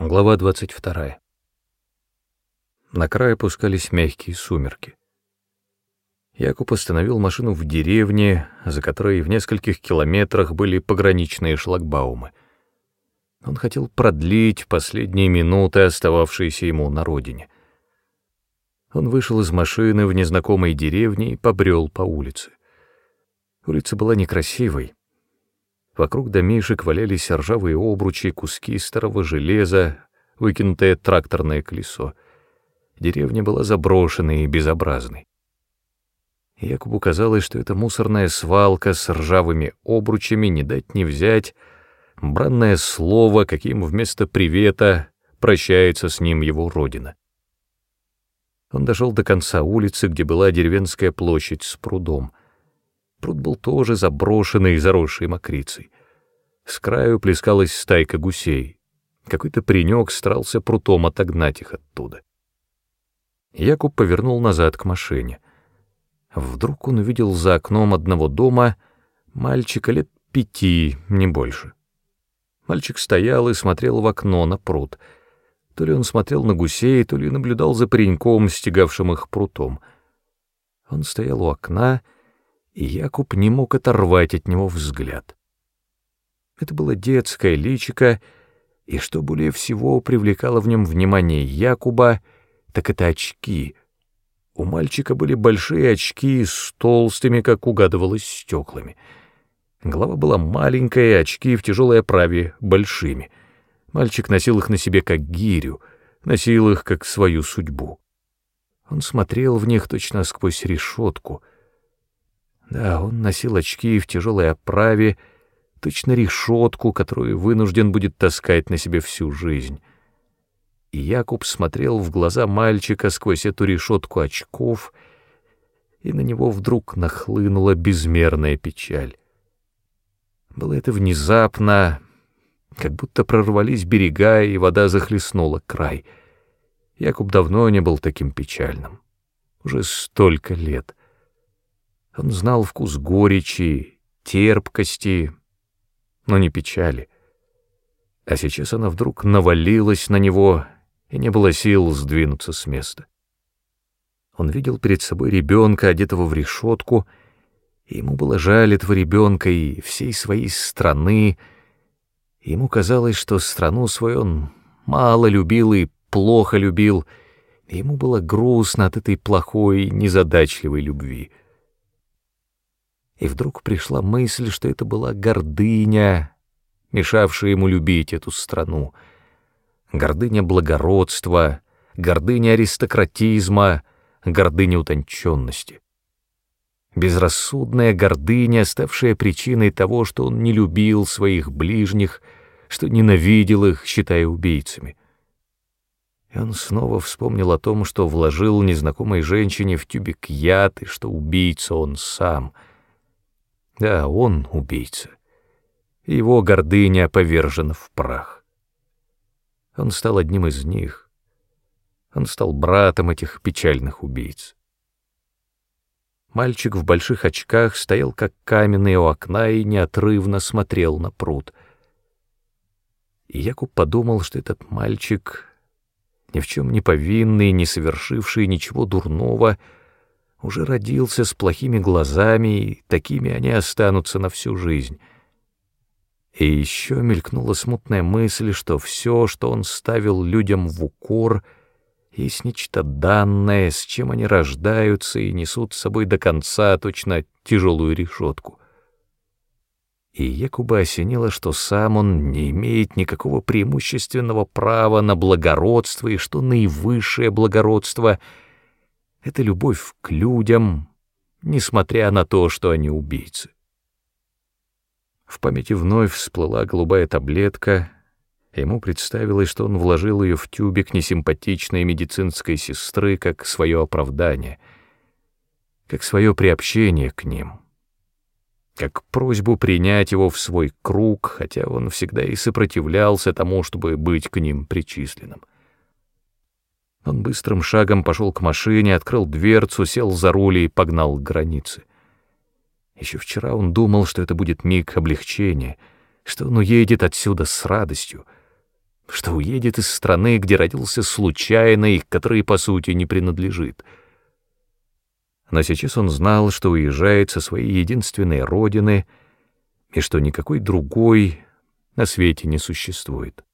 Глава 22. На край опускались мягкие сумерки. Якуб остановил машину в деревне, за которой в нескольких километрах были пограничные шлагбаумы. Он хотел продлить последние минуты, остававшиеся ему на родине. Он вышел из машины в незнакомой деревне и побрел по улице. Улица была некрасивой, Вокруг домишек валялись ржавые обручи, куски старого железа, выкинутое тракторное колесо. Деревня была заброшенной и безобразной. Якубу казалось, что это мусорная свалка с ржавыми обручами, не дать не взять, бранное слово, каким вместо привета прощается с ним его родина. Он дошел до конца улицы, где была деревенская площадь с прудом — Пруд был тоже заброшенный и заросший мокрицей. С краю плескалась стайка гусей. Какой-то паренек старался прутом отогнать их оттуда. Якуб повернул назад к машине. Вдруг он увидел за окном одного дома мальчика лет пяти, не больше. Мальчик стоял и смотрел в окно на пруд. То ли он смотрел на гусей, то ли наблюдал за пареньком, стегавшим их прутом. Он стоял у окна и Якуб не мог оторвать от него взгляд. Это было детское личико, и что более всего привлекало в нем внимание Якуба, так это очки. У мальчика были большие очки с толстыми, как угадывалось, стеклами. Голова была маленькая, очки в тяжелой оправе большими. Мальчик носил их на себе как гирю, носил их как свою судьбу. Он смотрел в них точно сквозь решетку — да, он носил очки в тяжелой оправе, точно решетку, которую вынужден будет таскать на себе всю жизнь. И Якуб смотрел в глаза мальчика сквозь эту решетку очков, и на него вдруг нахлынула безмерная печаль. Было это внезапно, как будто прорвались берега, и вода захлестнула край. Якуб давно не был таким печальным. Уже столько лет — он знал вкус горечи, терпкости, но не печали. А сейчас она вдруг навалилась на него, и не было сил сдвинуться с места. Он видел перед собой ребенка, одетого в решетку, и ему было жаль этого ребенка и всей своей страны. Ему казалось, что страну свою он мало любил и плохо любил, и ему было грустно от этой плохой, незадачливой любви. И вдруг пришла мысль, что это была гордыня, мешавшая ему любить эту страну. Гордыня благородства, гордыня аристократизма, гордыня утонченности. Безрассудная гордыня, ставшая причиной того, что он не любил своих ближних, что ненавидел их, считая убийцами. И он снова вспомнил о том, что вложил незнакомой женщине в тюбик яд, и что убийца он сам — да, он убийца. Его гордыня повержена в прах. Он стал одним из них. Он стал братом этих печальных убийц. Мальчик в больших очках стоял как каменный у окна и неотрывно смотрел на пруд. И Якуб подумал, что этот мальчик, ни в чем не повинный, не совершивший ничего дурного, — уже родился с плохими глазами, и такими они останутся на всю жизнь. И еще мелькнула смутная мысль, что все, что он ставил людям в укор, есть нечто данное, с чем они рождаются и несут с собой до конца точно тяжелую решетку. И Якуба осенило, что сам он не имеет никакого преимущественного права на благородство, и что наивысшее благородство — это любовь к людям, несмотря на то, что они убийцы. В памяти вновь всплыла голубая таблетка, ему представилось, что он вложил ее в тюбик несимпатичной медицинской сестры как свое оправдание, как свое приобщение к ним, как просьбу принять его в свой круг, хотя он всегда и сопротивлялся тому, чтобы быть к ним причисленным. Он быстрым шагом пошел к машине, открыл дверцу, сел за руль и погнал к границе. Еще вчера он думал, что это будет миг облегчения, что он уедет отсюда с радостью. что уедет из страны, где родился случайно и к которой, по сути, не принадлежит. Но сейчас он знал, что уезжает со своей единственной родины и что никакой другой на свете не существует.